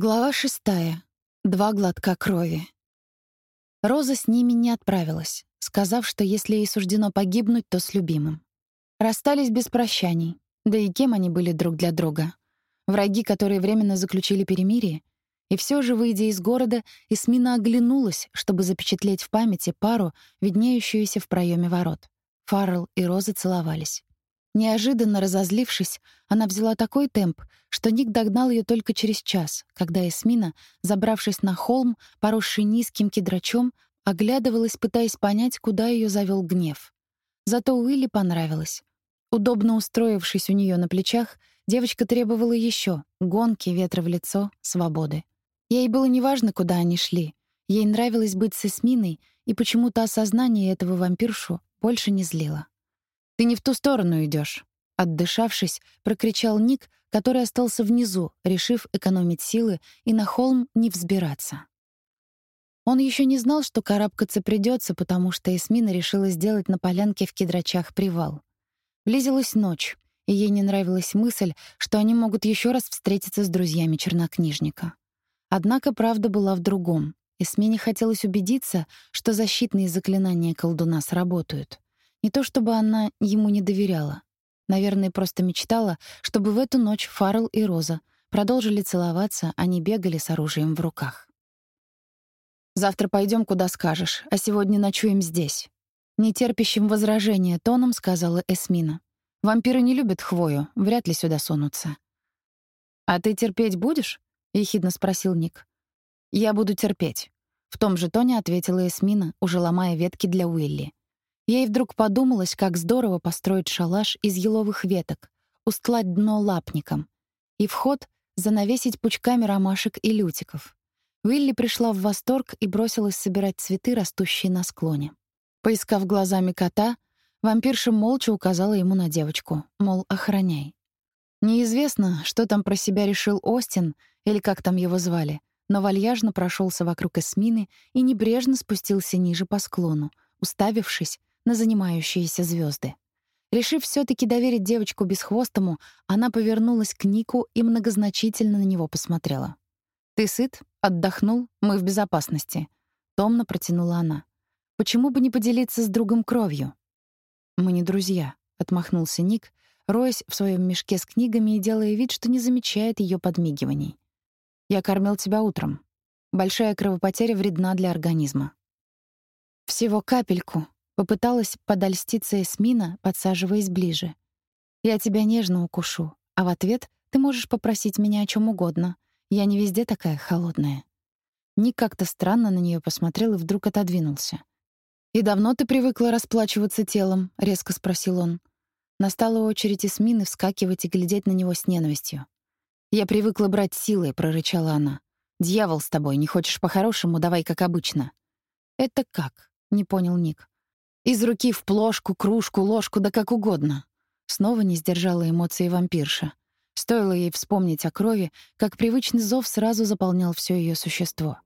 Глава шестая. Два глотка крови. Роза с ними не отправилась, сказав, что если ей суждено погибнуть, то с любимым. Расстались без прощаний. Да и кем они были друг для друга? Враги, которые временно заключили перемирие? И все же, выйдя из города, Эсмина оглянулась, чтобы запечатлеть в памяти пару, виднеющуюся в проеме ворот. Фаррелл и Роза целовались. Неожиданно разозлившись, она взяла такой темп, что Ник догнал ее только через час, когда Эсмина, забравшись на холм, поросший низким кедрачом, оглядывалась, пытаясь понять, куда ее завел гнев. Зато Уилли понравилось. Удобно устроившись у нее на плечах, девочка требовала еще гонки, ветра в лицо, свободы. Ей было неважно, куда они шли. Ей нравилось быть с Эсминой, и почему-то осознание этого вампиршу больше не злило. «Ты не в ту сторону идешь. Отдышавшись, прокричал Ник, который остался внизу, решив экономить силы и на холм не взбираться. Он еще не знал, что карабкаться придется, потому что Эсмина решила сделать на полянке в Кедрачах привал. Близилась ночь, и ей не нравилась мысль, что они могут еще раз встретиться с друзьями чернокнижника. Однако правда была в другом. Эсмине хотелось убедиться, что защитные заклинания колдуна сработают. Не то чтобы она ему не доверяла. Наверное, просто мечтала, чтобы в эту ночь Фаррелл и Роза продолжили целоваться, а не бегали с оружием в руках. «Завтра пойдем, куда скажешь, а сегодня ночуем здесь», — нетерпящим возражения тоном сказала Эсмина. «Вампиры не любят хвою, вряд ли сюда сунутся». «А ты терпеть будешь?» — ехидно спросил Ник. «Я буду терпеть», — в том же тоне ответила Эсмина, уже ломая ветки для Уилли. Ей вдруг подумалось, как здорово построить шалаш из еловых веток, устлать дно лапником и вход занавесить пучками ромашек и лютиков. Уилли пришла в восторг и бросилась собирать цветы, растущие на склоне. Поискав глазами кота, вампирша молча указала ему на девочку, мол, охраняй. Неизвестно, что там про себя решил Остин или как там его звали, но вальяжно прошелся вокруг Эсмины и небрежно спустился ниже по склону, уставившись на занимающиеся звезды. Решив все таки доверить девочку бесхвостому, она повернулась к Нику и многозначительно на него посмотрела. «Ты сыт? Отдохнул? Мы в безопасности», — томно протянула она. «Почему бы не поделиться с другом кровью?» «Мы не друзья», — отмахнулся Ник, роясь в своем мешке с книгами и делая вид, что не замечает ее подмигиваний. «Я кормил тебя утром. Большая кровопотеря вредна для организма». «Всего капельку», Попыталась подольститься Эсмина, подсаживаясь ближе. «Я тебя нежно укушу, а в ответ ты можешь попросить меня о чем угодно. Я не везде такая холодная». Ник как-то странно на нее посмотрел и вдруг отодвинулся. «И давно ты привыкла расплачиваться телом?» — резко спросил он. Настала очередь Эсмины вскакивать и глядеть на него с ненавистью. «Я привыкла брать силой», — прорычала она. «Дьявол с тобой, не хочешь по-хорошему, давай как обычно». «Это как?» — не понял Ник. Из руки в плошку, кружку, ложку, да как угодно. Снова не сдержала эмоции вампирша. Стоило ей вспомнить о крови, как привычный зов сразу заполнял все ее существо.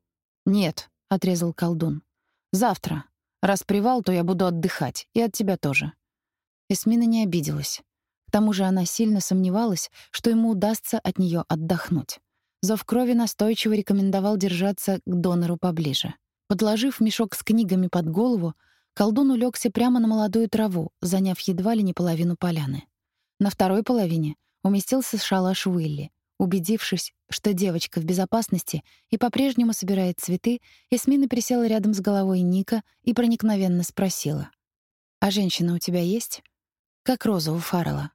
«Нет», — отрезал колдун. «Завтра. Раз привал, то я буду отдыхать. И от тебя тоже». Эсмина не обиделась. К тому же она сильно сомневалась, что ему удастся от нее отдохнуть. Зов крови настойчиво рекомендовал держаться к донору поближе. Подложив мешок с книгами под голову, Колдун улегся прямо на молодую траву, заняв едва ли не половину поляны. На второй половине уместился шалаш Уилли. Убедившись, что девочка в безопасности и по-прежнему собирает цветы, Эсмина присела рядом с головой Ника и проникновенно спросила. «А женщина у тебя есть?» «Как Роза у Фаррелла».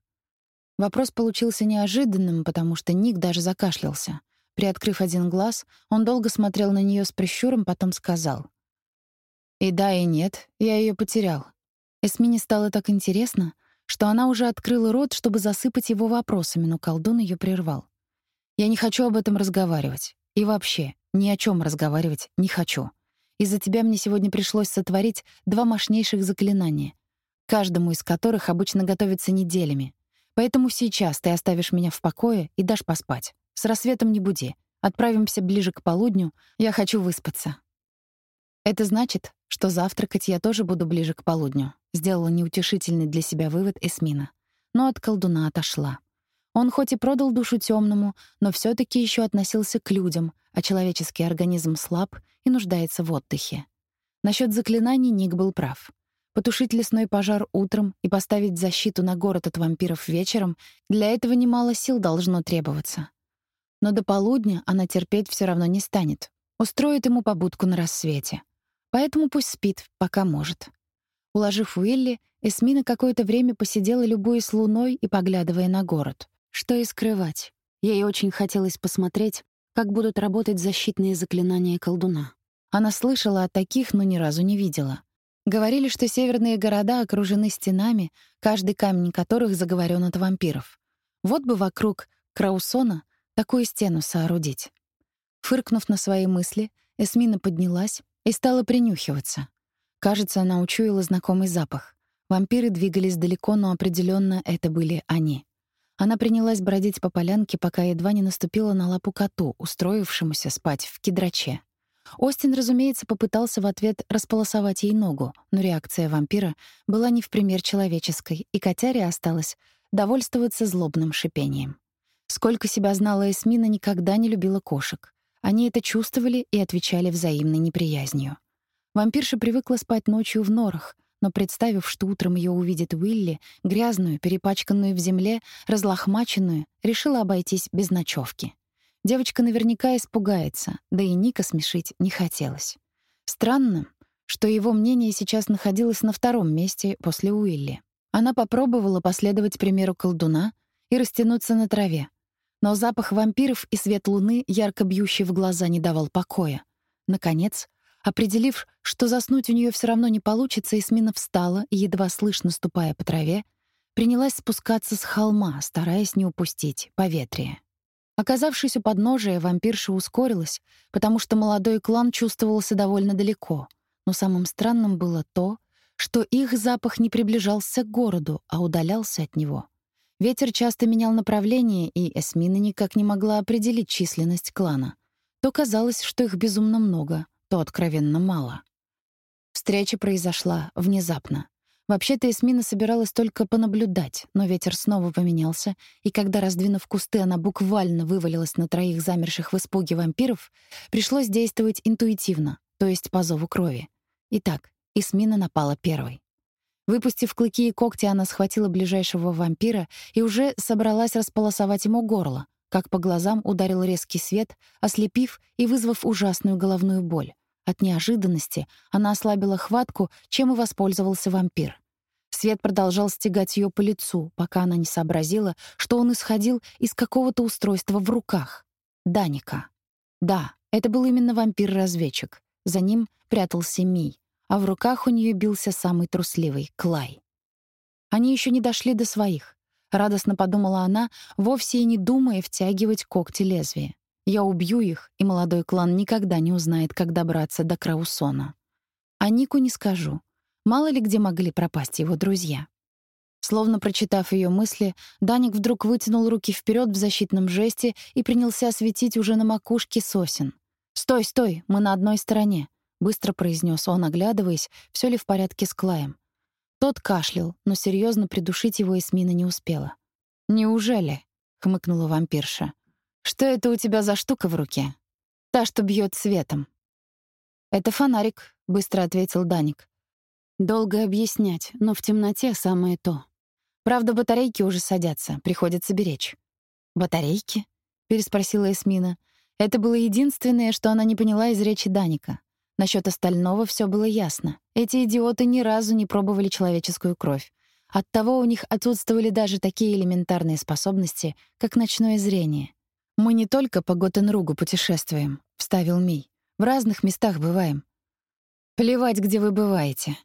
Вопрос получился неожиданным, потому что Ник даже закашлялся. Приоткрыв один глаз, он долго смотрел на нее с прищуром, потом сказал. И да, и нет, я ее потерял. Эсмине стало так интересно, что она уже открыла рот, чтобы засыпать его вопросами, но колдун ее прервал. «Я не хочу об этом разговаривать. И вообще, ни о чем разговаривать не хочу. Из-за тебя мне сегодня пришлось сотворить два мощнейших заклинания, каждому из которых обычно готовятся неделями. Поэтому сейчас ты оставишь меня в покое и дашь поспать. С рассветом не буди. Отправимся ближе к полудню. Я хочу выспаться. Это значит, что завтракать я тоже буду ближе к полудню, сделала неутешительный для себя вывод Эсмина. Но от колдуна отошла. Он хоть и продал душу темному, но все таки еще относился к людям, а человеческий организм слаб и нуждается в отдыхе. Насчет заклинаний Ник был прав. Потушить лесной пожар утром и поставить защиту на город от вампиров вечером — для этого немало сил должно требоваться. Но до полудня она терпеть все равно не станет. Устроит ему побудку на рассвете. Поэтому пусть спит, пока может. Уложив Уилли, Эсмина какое-то время посидела, любуясь луной и поглядывая на город. Что и скрывать. Ей очень хотелось посмотреть, как будут работать защитные заклинания колдуна. Она слышала о таких, но ни разу не видела. Говорили, что северные города окружены стенами, каждый камень которых заговорен от вампиров. Вот бы вокруг Краусона такую стену соорудить. Фыркнув на свои мысли, Эсмина поднялась и стала принюхиваться. Кажется, она учуяла знакомый запах. Вампиры двигались далеко, но определенно это были они. Она принялась бродить по полянке, пока едва не наступила на лапу коту, устроившемуся спать в кедраче. Остин, разумеется, попытался в ответ располосовать ей ногу, но реакция вампира была не в пример человеческой, и котяре осталось довольствоваться злобным шипением. Сколько себя знала Эсмина, никогда не любила кошек. Они это чувствовали и отвечали взаимной неприязнью. Вампирша привыкла спать ночью в норах, но представив, что утром ее увидит Уилли, грязную, перепачканную в земле, разлохмаченную, решила обойтись без ночевки. Девочка наверняка испугается, да и Ника смешить не хотелось. Странно, что его мнение сейчас находилось на втором месте после Уилли. Она попробовала последовать примеру колдуна и растянуться на траве. Но запах вампиров и свет луны, ярко бьющий в глаза, не давал покоя. Наконец, определив, что заснуть у нее все равно не получится, Эсмина встала и, едва слышно ступая по траве, принялась спускаться с холма, стараясь не упустить поветрие. Оказавшись у подножия, вампирша ускорилась, потому что молодой клан чувствовался довольно далеко. Но самым странным было то, что их запах не приближался к городу, а удалялся от него. Ветер часто менял направление, и Эсмина никак не могла определить численность клана. То казалось, что их безумно много, то откровенно мало. Встреча произошла внезапно. Вообще-то Эсмина собиралась только понаблюдать, но ветер снова поменялся, и когда, раздвинув кусты, она буквально вывалилась на троих замерших в испуге вампиров, пришлось действовать интуитивно, то есть по зову крови. Итак, Эсмина напала первой. Выпустив клыки и когти, она схватила ближайшего вампира и уже собралась располосовать ему горло, как по глазам ударил резкий свет, ослепив и вызвав ужасную головную боль. От неожиданности она ослабила хватку, чем и воспользовался вампир. Свет продолжал стегать ее по лицу, пока она не сообразила, что он исходил из какого-то устройства в руках. Даника. Да, это был именно вампир-разведчик. За ним прятался Мий, а в руках у нее бился самый трусливый — Клай. Они еще не дошли до своих. Радостно подумала она, вовсе и не думая втягивать когти лезвия. Я убью их, и молодой клан никогда не узнает, как добраться до Краусона. А Нику не скажу. Мало ли где могли пропасть его друзья. Словно прочитав ее мысли, Даник вдруг вытянул руки вперед в защитном жесте и принялся светить уже на макушке сосен. «Стой, стой, мы на одной стороне», — быстро произнес он, оглядываясь, все ли в порядке с Клаем. Тот кашлял, но серьезно придушить его Эсмина не успела. «Неужели?» — хмыкнула вампирша. Что это у тебя за штука в руке? Та, что бьет светом. Это фонарик, быстро ответил Даник. Долго объяснять, но в темноте самое то. Правда, батарейки уже садятся, приходится беречь. Батарейки? переспросила Эсмина. Это было единственное, что она не поняла из речи Даника. Насчет остального все было ясно. Эти идиоты ни разу не пробовали человеческую кровь. Оттого у них отсутствовали даже такие элементарные способности, как ночное зрение. «Мы не только по Готенругу путешествуем», — вставил Мий. «В разных местах бываем». «Плевать, где вы бываете».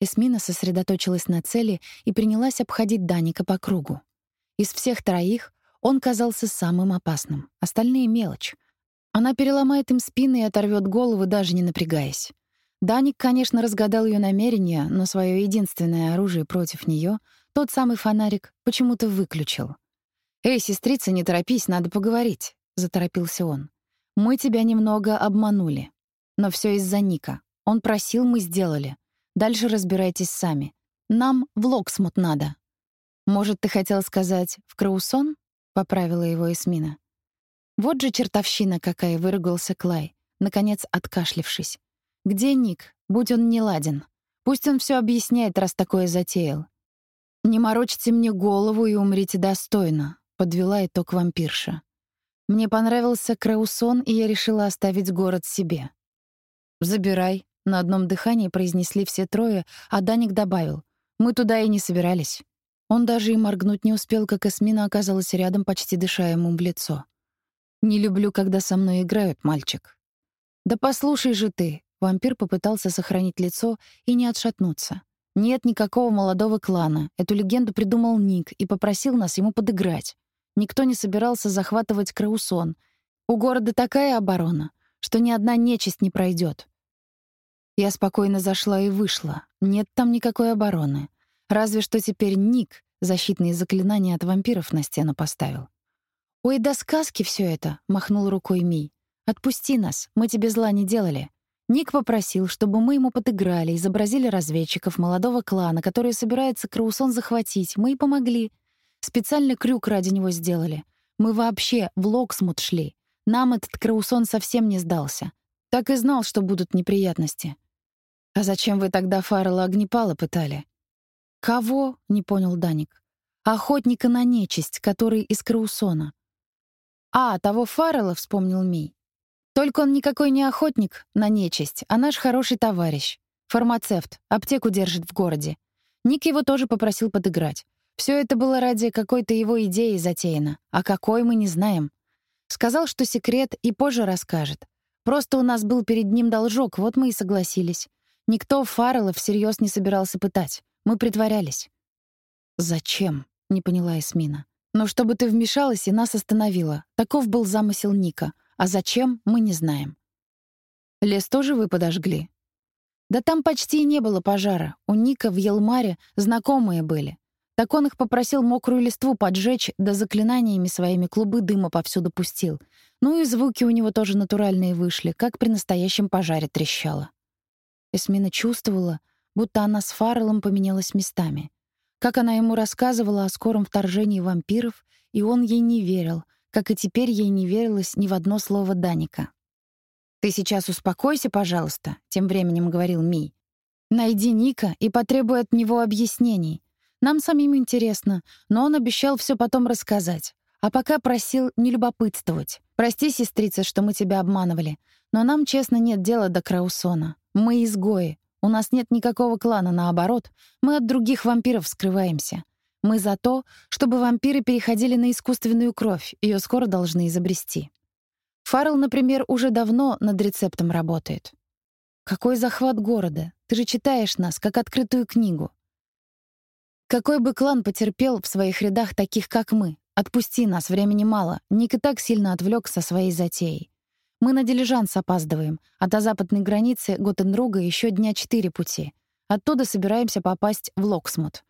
Эсмина сосредоточилась на цели и принялась обходить Даника по кругу. Из всех троих он казался самым опасным, остальные — мелочь. Она переломает им спины и оторвет головы, даже не напрягаясь. Даник, конечно, разгадал ее намерения, но свое единственное оружие против нее, тот самый фонарик, почему-то выключил — «Эй, сестрица, не торопись, надо поговорить», — заторопился он. «Мы тебя немного обманули. Но все из-за Ника. Он просил, мы сделали. Дальше разбирайтесь сами. Нам в Локсмут надо». «Может, ты хотел сказать в Краусон?» — поправила его Эсмина. Вот же чертовщина какая, выругался Клай, наконец откашлившись. Где Ник? Будь он не ладен. Пусть он все объясняет, раз такое затеял. Не морочьте мне голову и умрите достойно, подвела итог вампирша. Мне понравился Краусон, и я решила оставить город себе. Забирай, на одном дыхании произнесли все трое, а Даник добавил: "Мы туда и не собирались". Он даже и моргнуть не успел, как Эсмина оказалась рядом, почти дыша ему в лицо. «Не люблю, когда со мной играют, мальчик». «Да послушай же ты!» Вампир попытался сохранить лицо и не отшатнуться. «Нет никакого молодого клана. Эту легенду придумал Ник и попросил нас ему подыграть. Никто не собирался захватывать Краусон. У города такая оборона, что ни одна нечисть не пройдет. Я спокойно зашла и вышла. Нет там никакой обороны. Разве что теперь Ник защитные заклинания от вампиров на стену поставил. «Ой, да сказки все это!» — махнул рукой Мий. «Отпусти нас, мы тебе зла не делали». Ник попросил, чтобы мы ему подыграли, изобразили разведчиков молодого клана, которые собираются Краусон захватить. Мы и помогли. Специальный крюк ради него сделали. Мы вообще в Локсмут шли. Нам этот Краусон совсем не сдался. Так и знал, что будут неприятности. А зачем вы тогда Фаррелла Огнепала пытали? «Кого?» — не понял Даник. «Охотника на нечисть, который из Краусона». «А, того Фаррелла», — вспомнил Мий. «Только он никакой не охотник на нечисть, а наш хороший товарищ. Фармацевт, аптеку держит в городе. Ник его тоже попросил подыграть. Все это было ради какой-то его идеи затеяно, а какой мы не знаем. Сказал, что секрет и позже расскажет. Просто у нас был перед ним должок, вот мы и согласились. Никто Фаррелла всерьез не собирался пытать. Мы притворялись. Зачем? не поняла Эсмина. Но чтобы ты вмешалась и нас остановила. Таков был замысел Ника. А зачем, мы не знаем. Лес тоже вы подожгли? Да там почти и не было пожара. У Ника в Елмаре знакомые были. Так он их попросил мокрую листву поджечь, да заклинаниями своими клубы дыма повсюду пустил. Ну и звуки у него тоже натуральные вышли, как при настоящем пожаре трещало. Эсмина чувствовала, будто она с Фарреллом поменялась местами. Как она ему рассказывала о скором вторжении вампиров, и он ей не верил, как и теперь ей не верилось ни в одно слово Даника. «Ты сейчас успокойся, пожалуйста», — тем временем говорил Мий. «Найди Ника и потребуй от него объяснений. Нам самим интересно, но он обещал все потом рассказать. А пока просил не любопытствовать. Прости, сестрица, что мы тебя обманывали, но нам, честно, нет дела до Краусона. Мы изгои, у нас нет никакого клана, наоборот, мы от других вампиров скрываемся. Мы за то, чтобы вампиры переходили на искусственную кровь, ее скоро должны изобрести. Фаррелл, например, уже давно над рецептом работает. Какой захват города? Ты же читаешь нас, как открытую книгу. Какой бы клан потерпел в своих рядах таких, как мы? Отпусти нас, времени мало. Ник и так сильно отвлекся своей затеей. Мы на дилижанс опаздываем, а до западной границы Готенруга еще дня четыре пути. Оттуда собираемся попасть в Локсмут.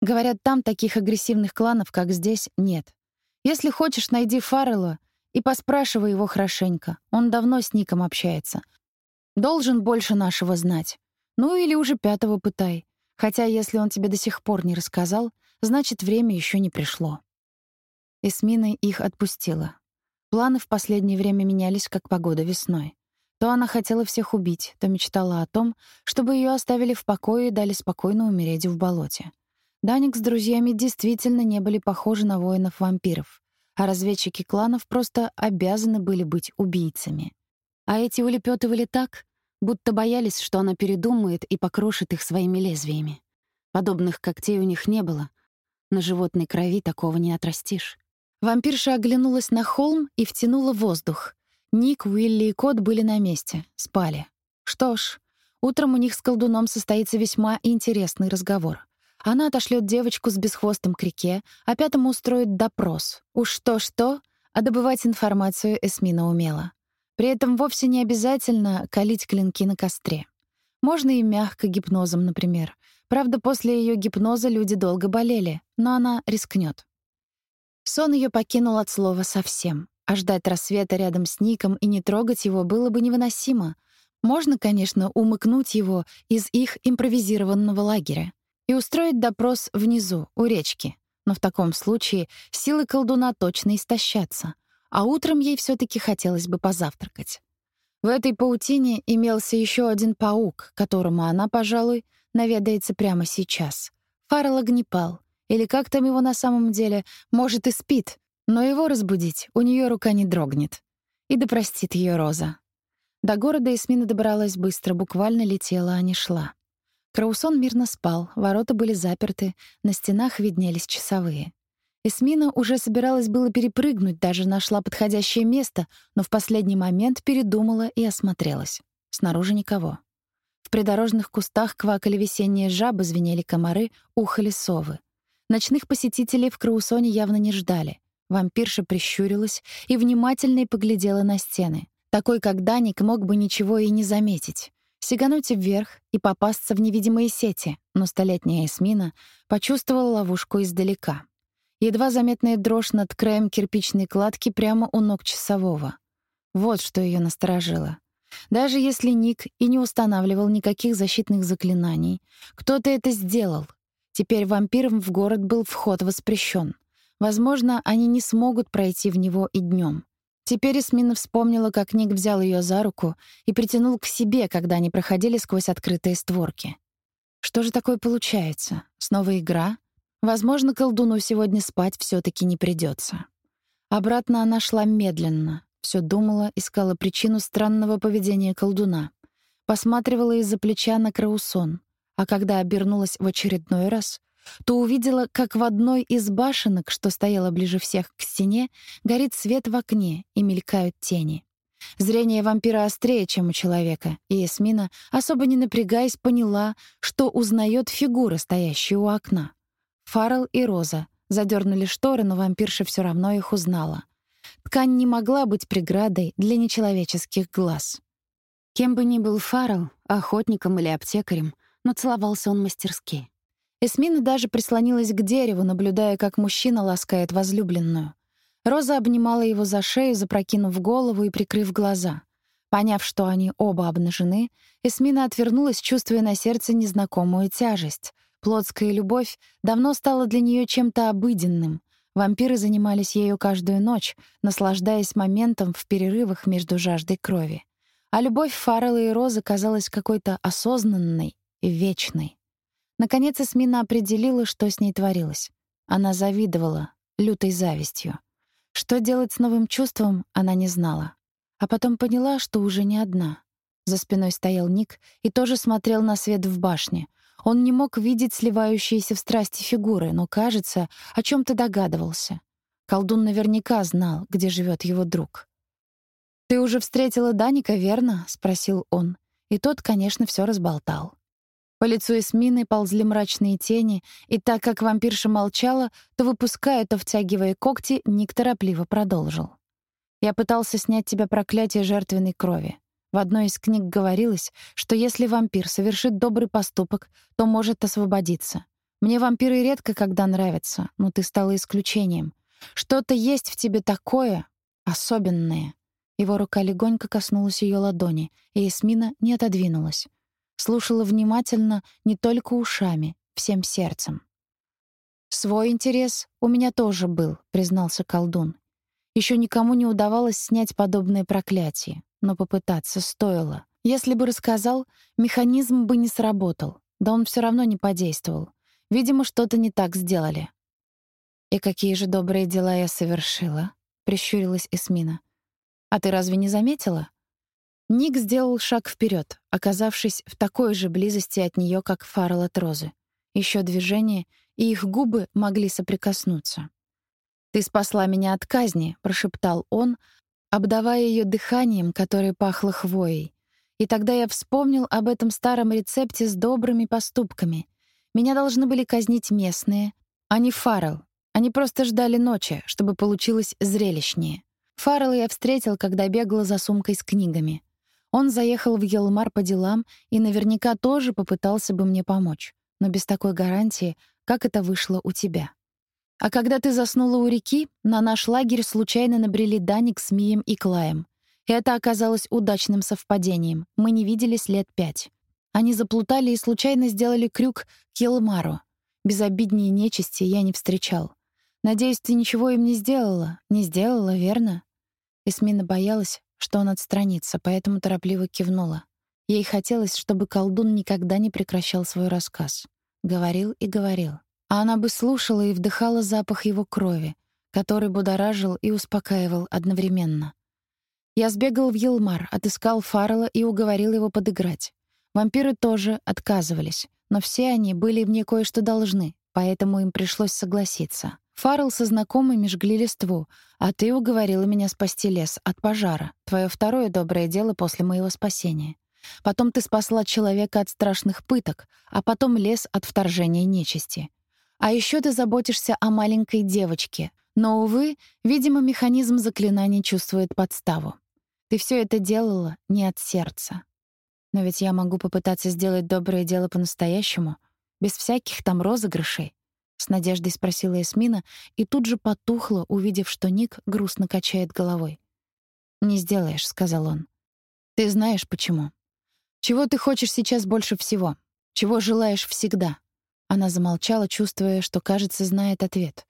Говорят, там таких агрессивных кланов, как здесь, нет. Если хочешь, найди Фаррелла и поспрашивай его хорошенько. Он давно с Ником общается. Должен больше нашего знать. Ну или уже пятого пытай. Хотя если он тебе до сих пор не рассказал, значит, время еще не пришло. Эсмина их отпустила. Планы в последнее время менялись, как погода весной. То она хотела всех убить, то мечтала о том, чтобы ее оставили в покое и дали спокойно умереть в болоте. Даник с друзьями действительно не были похожи на воинов-вампиров, а разведчики кланов просто обязаны были быть убийцами. А эти улепетывали так, будто боялись, что она передумает и покрошит их своими лезвиями. Подобных когтей у них не было. На животной крови такого не отрастишь. Вампирша оглянулась на холм и втянула воздух. Ник, Уилли и Кот были на месте, спали. Что ж, утром у них с колдуном состоится весьма интересный разговор. Она отошлет девочку с бесхвостым к реке, а пятому устроит допрос. Уж что-что, а добывать информацию Эсмина умела. При этом вовсе не обязательно калить клинки на костре. Можно и мягко гипнозом, например. Правда, после ее гипноза люди долго болели, но она рискнет. Сон ее покинул от слова совсем, а ждать рассвета рядом с Ником и не трогать его было бы невыносимо. Можно, конечно, умыкнуть его из их импровизированного лагеря и устроить допрос внизу, у речки. Но в таком случае силы колдуна точно истощатся, а утром ей все таки хотелось бы позавтракать. В этой паутине имелся еще один паук, которому она, пожалуй, наведается прямо сейчас. Фаррелл огнепал, или как там его на самом деле, может и спит, но его разбудить у нее рука не дрогнет. И да простит ее Роза. До города Эсмина добралась быстро, буквально летела, а не шла. Краусон мирно спал, ворота были заперты, на стенах виднелись часовые. Эсмина уже собиралась было перепрыгнуть, даже нашла подходящее место, но в последний момент передумала и осмотрелась. Снаружи никого. В придорожных кустах квакали весенние жабы, звенели комары, ухали совы. Ночных посетителей в Краусоне явно не ждали. Вампирша прищурилась и внимательно поглядела на стены. Такой, как Даник, мог бы ничего и не заметить. Сигануть вверх и попасться в невидимые сети, но столетняя Эсмина почувствовала ловушку издалека. Едва заметная дрожь над краем кирпичной кладки прямо у ног часового. Вот что ее насторожило. Даже если Ник и не устанавливал никаких защитных заклинаний, кто-то это сделал. Теперь вампирам в город был вход воспрещен. Возможно, они не смогут пройти в него и днем. Теперь Эсмина вспомнила, как Ник взял ее за руку и притянул к себе, когда они проходили сквозь открытые створки. Что же такое получается? Снова игра? Возможно, колдуну сегодня спать все таки не придется. Обратно она шла медленно, все думала, искала причину странного поведения колдуна. Посматривала из-за плеча на Краусон, а когда обернулась в очередной раз, то увидела, как в одной из башенок, что стояла ближе всех к стене, горит свет в окне и мелькают тени. Зрение вампира острее, чем у человека, и Эсмина, особо не напрягаясь, поняла, что узнает фигуры, стоящие у окна. Фаррелл и Роза задернули шторы, но вампирша все равно их узнала. Ткань не могла быть преградой для нечеловеческих глаз. Кем бы ни был Фаррелл, охотником или аптекарем, но целовался он мастерски. Эсмина даже прислонилась к дереву, наблюдая, как мужчина ласкает возлюбленную. Роза обнимала его за шею, запрокинув голову и прикрыв глаза. Поняв, что они оба обнажены, Эсмина отвернулась, чувствуя на сердце незнакомую тяжесть. Плотская любовь давно стала для нее чем-то обыденным. Вампиры занимались ею каждую ночь, наслаждаясь моментом в перерывах между жаждой крови. А любовь Фаррелла и Розы казалась какой-то осознанной вечной. Наконец Эсмина определила, что с ней творилось. Она завидовала, лютой завистью. Что делать с новым чувством, она не знала. А потом поняла, что уже не одна. За спиной стоял Ник и тоже смотрел на свет в башне. Он не мог видеть сливающиеся в страсти фигуры, но, кажется, о чем то догадывался. Колдун наверняка знал, где живет его друг. «Ты уже встретила Даника, верно?» — спросил он. И тот, конечно, все разболтал. По лицу Эсмины ползли мрачные тени, и так как вампирша молчала, то, выпуская, то втягивая когти, Ник торопливо продолжил. «Я пытался снять тебя проклятие жертвенной крови. В одной из книг говорилось, что если вампир совершит добрый поступок, то может освободиться. Мне вампиры редко когда нравятся, но ты стала исключением. Что-то есть в тебе такое особенное». Его рука легонько коснулась ее ладони, и Эсмина не отодвинулась. Слушала внимательно не только ушами, всем сердцем. «Свой интерес у меня тоже был», — признался колдун. Еще никому не удавалось снять подобное проклятие, но попытаться стоило. Если бы рассказал, механизм бы не сработал, да он все равно не подействовал. Видимо, что-то не так сделали. «И какие же добрые дела я совершила?» — прищурилась Эсмина. «А ты разве не заметила?» Ник сделал шаг вперед, оказавшись в такой же близости от нее, как Фаррелл от Розы. Еще движение, и их губы могли соприкоснуться. «Ты спасла меня от казни», — прошептал он, обдавая ее дыханием, которое пахло хвоей. И тогда я вспомнил об этом старом рецепте с добрыми поступками. Меня должны были казнить местные, а не Фаррелл. Они просто ждали ночи, чтобы получилось зрелищнее. Фаррелл я встретил, когда бегала за сумкой с книгами. Он заехал в Елмар по делам и наверняка тоже попытался бы мне помочь, но без такой гарантии, как это вышло у тебя. А когда ты заснула у реки, на наш лагерь случайно набрели Даник с Мием и Клаем. Это оказалось удачным совпадением. Мы не виделись лет пять. Они заплутали и случайно сделали крюк к Елмару. Безобиднее нечисти я не встречал. Надеюсь, ты ничего им не сделала? Не сделала, верно? Эсмина боялась, что он отстранится, поэтому торопливо кивнула. Ей хотелось, чтобы колдун никогда не прекращал свой рассказ. Говорил и говорил. А она бы слушала и вдыхала запах его крови, который будоражил и успокаивал одновременно. Я сбегал в Елмар, отыскал Фаррелла и уговорил его подыграть. Вампиры тоже отказывались, но все они были мне кое-что должны, поэтому им пришлось согласиться. Фаррелл со знакомыми жгли листву, а ты уговорила меня спасти лес от пожара. Твое второе доброе дело после моего спасения. Потом ты спасла человека от страшных пыток, а потом лес от вторжения нечисти. А еще ты заботишься о маленькой девочке. Но, увы, видимо, механизм заклинаний чувствует подставу. Ты все это делала не от сердца. Но ведь я могу попытаться сделать доброе дело по-настоящему, без всяких там розыгрышей. С надеждой спросила Эсмина и тут же потухла, увидев, что Ник грустно качает головой. «Не сделаешь», — сказал он. «Ты знаешь, почему. Чего ты хочешь сейчас больше всего? Чего желаешь всегда?» Она замолчала, чувствуя, что, кажется, знает ответ.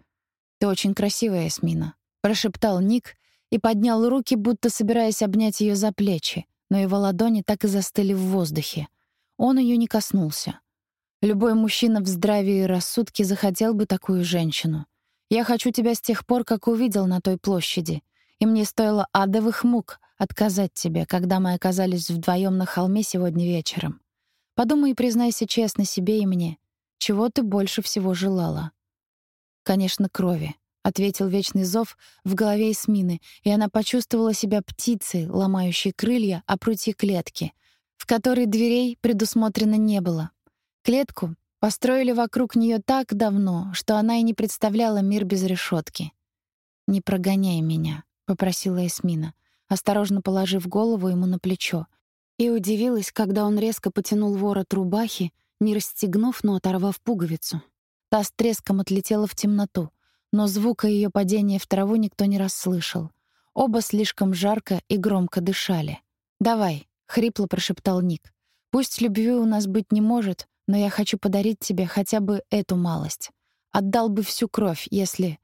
«Ты очень красивая, Эсмина», — прошептал Ник и поднял руки, будто собираясь обнять ее за плечи, но его ладони так и застыли в воздухе. Он ее не коснулся. Любой мужчина в здравии и рассудке захотел бы такую женщину. Я хочу тебя с тех пор, как увидел на той площади, и мне стоило адовых мук отказать тебе, когда мы оказались вдвоем на холме сегодня вечером. Подумай и признайся честно себе и мне, чего ты больше всего желала? Конечно, крови, ответил вечный зов в голове Эсмины, и она почувствовала себя птицей, ломающей крылья о прутье клетки, в которой дверей предусмотрено не было. Клетку построили вокруг нее так давно, что она и не представляла мир без решетки. «Не прогоняй меня», — попросила Эсмина, осторожно положив голову ему на плечо, и удивилась, когда он резко потянул ворот рубахи, не расстегнув, но оторвав пуговицу. Та с треском отлетела в темноту, но звука ее падения в траву никто не расслышал. Оба слишком жарко и громко дышали. «Давай», — хрипло прошептал Ник. «Пусть любви у нас быть не может, но я хочу подарить тебе хотя бы эту малость. Отдал бы всю кровь, если...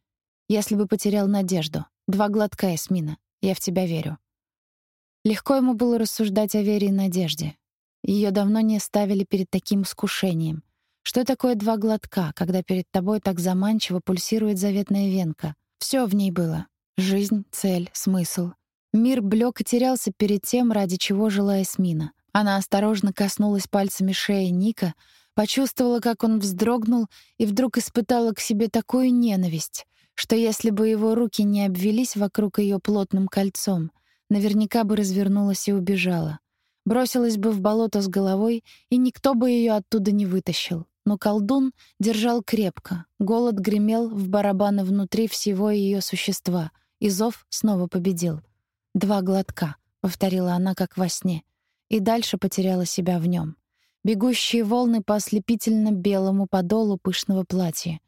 Если бы потерял надежду. Два глотка, Эсмина. Я в тебя верю». Легко ему было рассуждать о вере и надежде. Ее давно не ставили перед таким искушением. Что такое два глотка, когда перед тобой так заманчиво пульсирует заветная венка? Все в ней было: жизнь, цель, смысл. Мир блёк и терялся перед тем, ради чего жила Эсмина. Она осторожно коснулась пальцами шеи Ника, почувствовала, как он вздрогнул, и вдруг испытала к себе такую ненависть, что если бы его руки не обвелись вокруг ее плотным кольцом, наверняка бы развернулась и убежала бросилась бы в болото с головой, и никто бы ее оттуда не вытащил. Но колдун держал крепко. Голод гремел в барабаны внутри всего ее существа, и зов снова победил. «Два глотка», — повторила она, как во сне, и дальше потеряла себя в нем. Бегущие волны по ослепительно белому подолу пышного платья.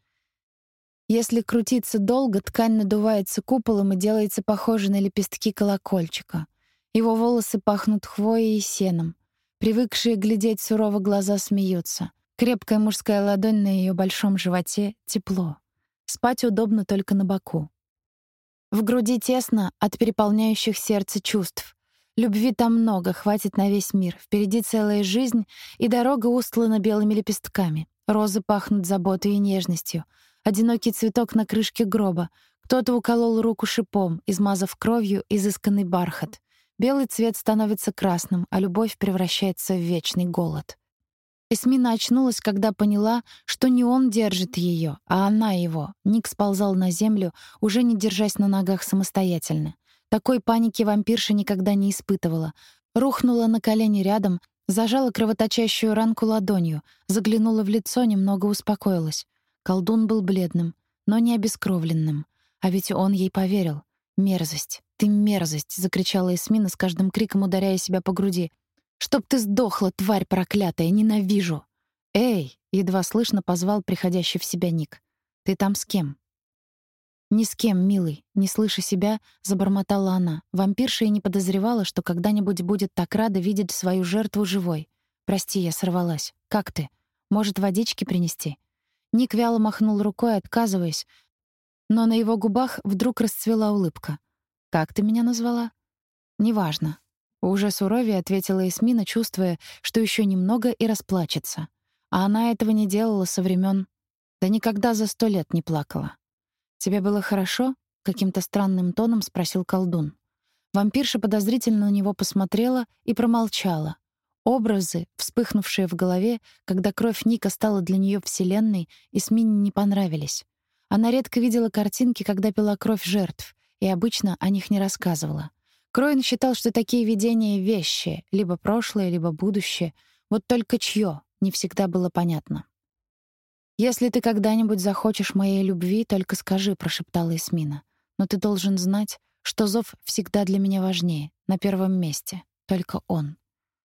Если крутиться долго, ткань надувается куполом и делается похожей на лепестки колокольчика. Его волосы пахнут хвоей и сеном. Привыкшие глядеть сурово глаза смеются. Крепкая мужская ладонь на ее большом животе — тепло. Спать удобно только на боку. В груди тесно от переполняющих сердце чувств. Любви там много, хватит на весь мир. Впереди целая жизнь, и дорога устлана белыми лепестками. Розы пахнут заботой и нежностью. Одинокий цветок на крышке гроба. Кто-то уколол руку шипом, измазав кровью изысканный бархат. Белый цвет становится красным, а любовь превращается в вечный голод. Эсмина очнулась, когда поняла, что не он держит ее, а она его. Ник сползал на землю, уже не держась на ногах самостоятельно. Такой паники вампирша никогда не испытывала. Рухнула на колени рядом, зажала кровоточащую ранку ладонью, заглянула в лицо, немного успокоилась. Колдун был бледным, но не обескровленным. А ведь он ей поверил. Мерзость. «Ты мерзость!» — закричала Эсмина с каждым криком, ударяя себя по груди. «Чтоб ты сдохла, тварь проклятая! Ненавижу!» «Эй!» — едва слышно позвал приходящий в себя Ник. «Ты там с кем?» «Ни с кем, милый», — не слыша себя, забормотала она. Вампирша и не подозревала, что когда-нибудь будет так рада видеть свою жертву живой. «Прости, я сорвалась. Как ты? Может, водички принести?» Ник вяло махнул рукой, отказываясь, но на его губах вдруг расцвела улыбка. «Как ты меня назвала?» «Неважно». Уже суровее ответила Эсмина, чувствуя, что еще немного и расплачется. А она этого не делала со времен, Да никогда за сто лет не плакала. «Тебе было хорошо?» — каким-то странным тоном спросил колдун. Вампирша подозрительно на него посмотрела и промолчала. Образы, вспыхнувшие в голове, когда кровь Ника стала для нее вселенной, Эсмине не понравились. Она редко видела картинки, когда пила кровь жертв, и обычно о них не рассказывала. Кроин считал, что такие видения — вещи, либо прошлое, либо будущее. Вот только чье не всегда было понятно. «Если ты когда-нибудь захочешь моей любви, только скажи», — прошептала Эсмина. «Но ты должен знать, что зов всегда для меня важнее, на первом месте. Только он.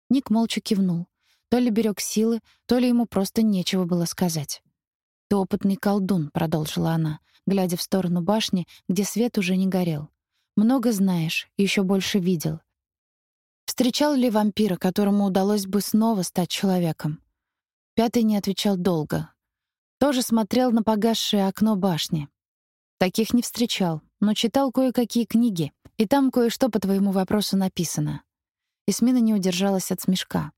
Ник молча кивнул. То ли берег силы, то ли ему просто нечего было сказать. «Ты опытный колдун», — продолжила она, глядя в сторону башни, где свет уже не горел. «Много знаешь, еще больше видел. Встречал ли вампира, которому удалось бы снова стать человеком?» Пятый не отвечал долго. Тоже смотрел на погасшее окно башни. Таких не встречал, но читал кое-какие книги, и там кое-что по твоему вопросу написано. Эсмина не удержалась от смешка.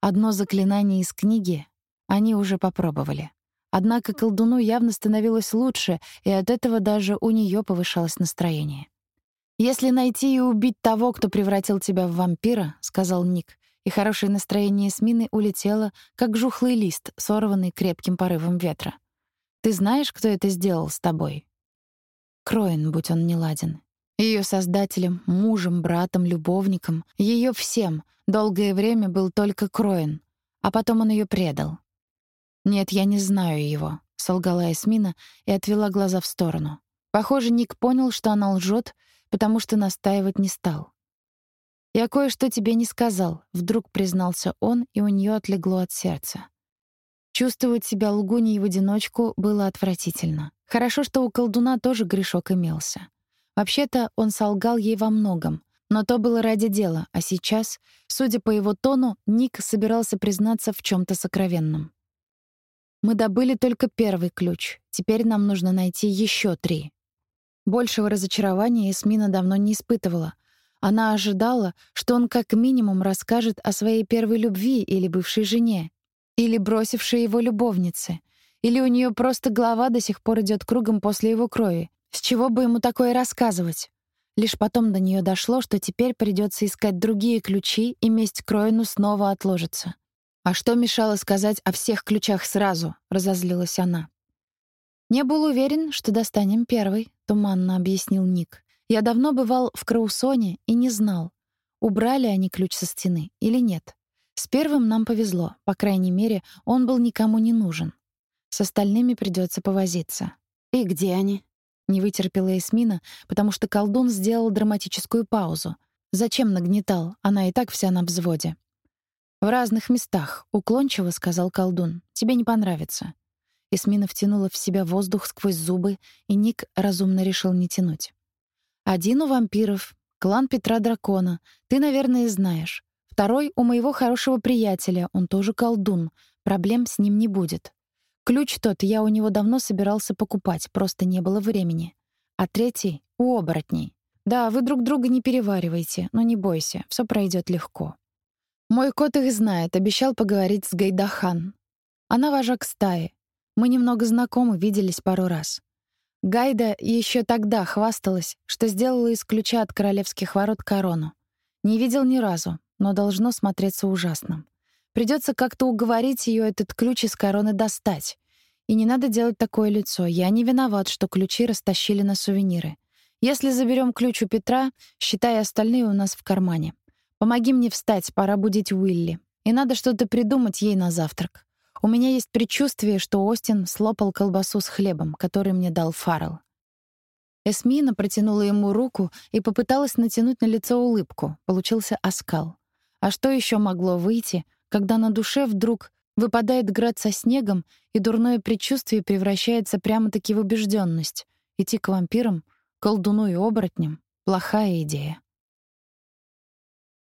Одно заклинание из книги они уже попробовали. Однако колдуну явно становилось лучше, и от этого даже у нее повышалось настроение. «Если найти и убить того, кто превратил тебя в вампира», — сказал Ник, и хорошее настроение Эсмины улетело, как жухлый лист, сорванный крепким порывом ветра. «Ты знаешь, кто это сделал с тобой?» Кроин, будь он неладен. Ее создателем, мужем, братом, любовником, ее всем долгое время был только Кроин, а потом он ее предал. «Нет, я не знаю его», — солгала Эсмина и отвела глаза в сторону. Похоже, Ник понял, что она лжет, потому что настаивать не стал. «Я кое-что тебе не сказал», — вдруг признался он, и у нее отлегло от сердца. Чувствовать себя лгуней в одиночку было отвратительно. Хорошо, что у колдуна тоже грешок имелся. Вообще-то он солгал ей во многом, но то было ради дела, а сейчас, судя по его тону, Ник собирался признаться в чем то сокровенном. Мы добыли только первый ключ. Теперь нам нужно найти еще три. Большего разочарования Эсмина давно не испытывала. Она ожидала, что он как минимум расскажет о своей первой любви или бывшей жене, или бросившей его любовнице — или у нее просто голова до сих пор идет кругом после его крови? С чего бы ему такое рассказывать? Лишь потом до нее дошло, что теперь придется искать другие ключи, и месть Кроину снова отложится. «А что мешало сказать о всех ключах сразу?» — разозлилась она. «Не был уверен, что достанем первый», — туманно объяснил Ник. «Я давно бывал в Краусоне и не знал, убрали они ключ со стены или нет. С первым нам повезло, по крайней мере, он был никому не нужен. С остальными придется повозиться. И где они? Не вытерпела Эсмина, потому что колдун сделал драматическую паузу. Зачем нагнетал? Она и так вся на взводе. В разных местах, уклончиво сказал колдун. Тебе не понравится. Эсмина втянула в себя воздух сквозь зубы, и Ник разумно решил не тянуть. Один у вампиров, клан Петра Дракона. Ты, наверное, знаешь. Второй у моего хорошего приятеля, он тоже колдун. Проблем с ним не будет. Ключ тот я у него давно собирался покупать, просто не было времени. А третий — у оборотней. Да, вы друг друга не перевариваете, но не бойся, все пройдет легко. Мой кот их знает, обещал поговорить с Гайдахан. Она вожак стаи. Мы немного знакомы, виделись пару раз. Гайда еще тогда хвасталась, что сделала из ключа от королевских ворот корону. Не видел ни разу, но должно смотреться ужасно. Придется как-то уговорить ее этот ключ из короны достать. И не надо делать такое лицо. Я не виноват, что ключи растащили на сувениры. Если заберем ключ у Петра, считай, остальные у нас в кармане. Помоги мне встать, пора будить Уилли. И надо что-то придумать ей на завтрак. У меня есть предчувствие, что Остин слопал колбасу с хлебом, который мне дал Фаррелл. Эсмина протянула ему руку и попыталась натянуть на лицо улыбку. Получился оскал. А что еще могло выйти, когда на душе вдруг выпадает град со снегом, и дурное предчувствие превращается прямо-таки в убежденность. Идти к вампирам, колдуну и оборотням — плохая идея.